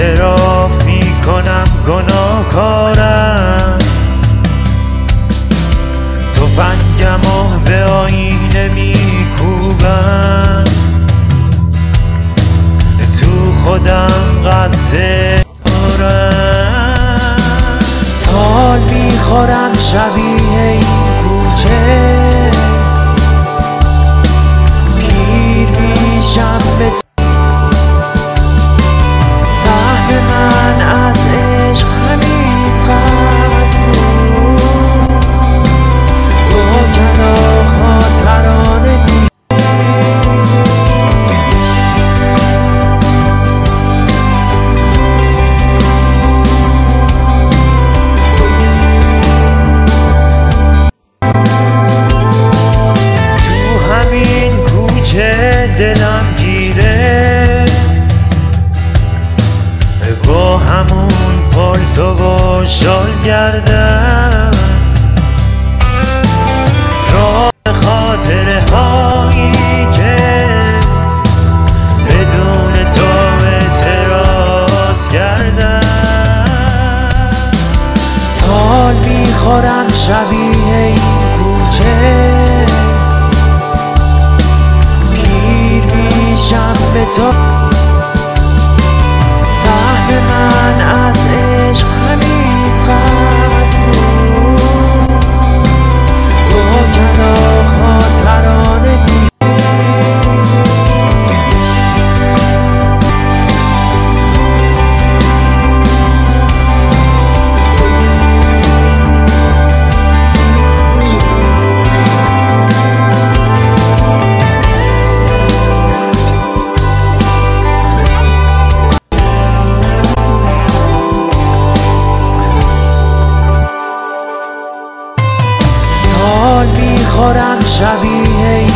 اعتراف می‌کنم گناهکارم. تفنگم و به آینه میکوبم. تو خودم قصد دارم سال می‌خورم شبیه این کوچه. را به خاطره هایی بدون تو اعتراض کردم. سال می‌خورم شبیه این کوچه. پیر میشم به تو. سهم من می‌خورم شبیه